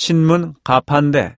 신문 가판대.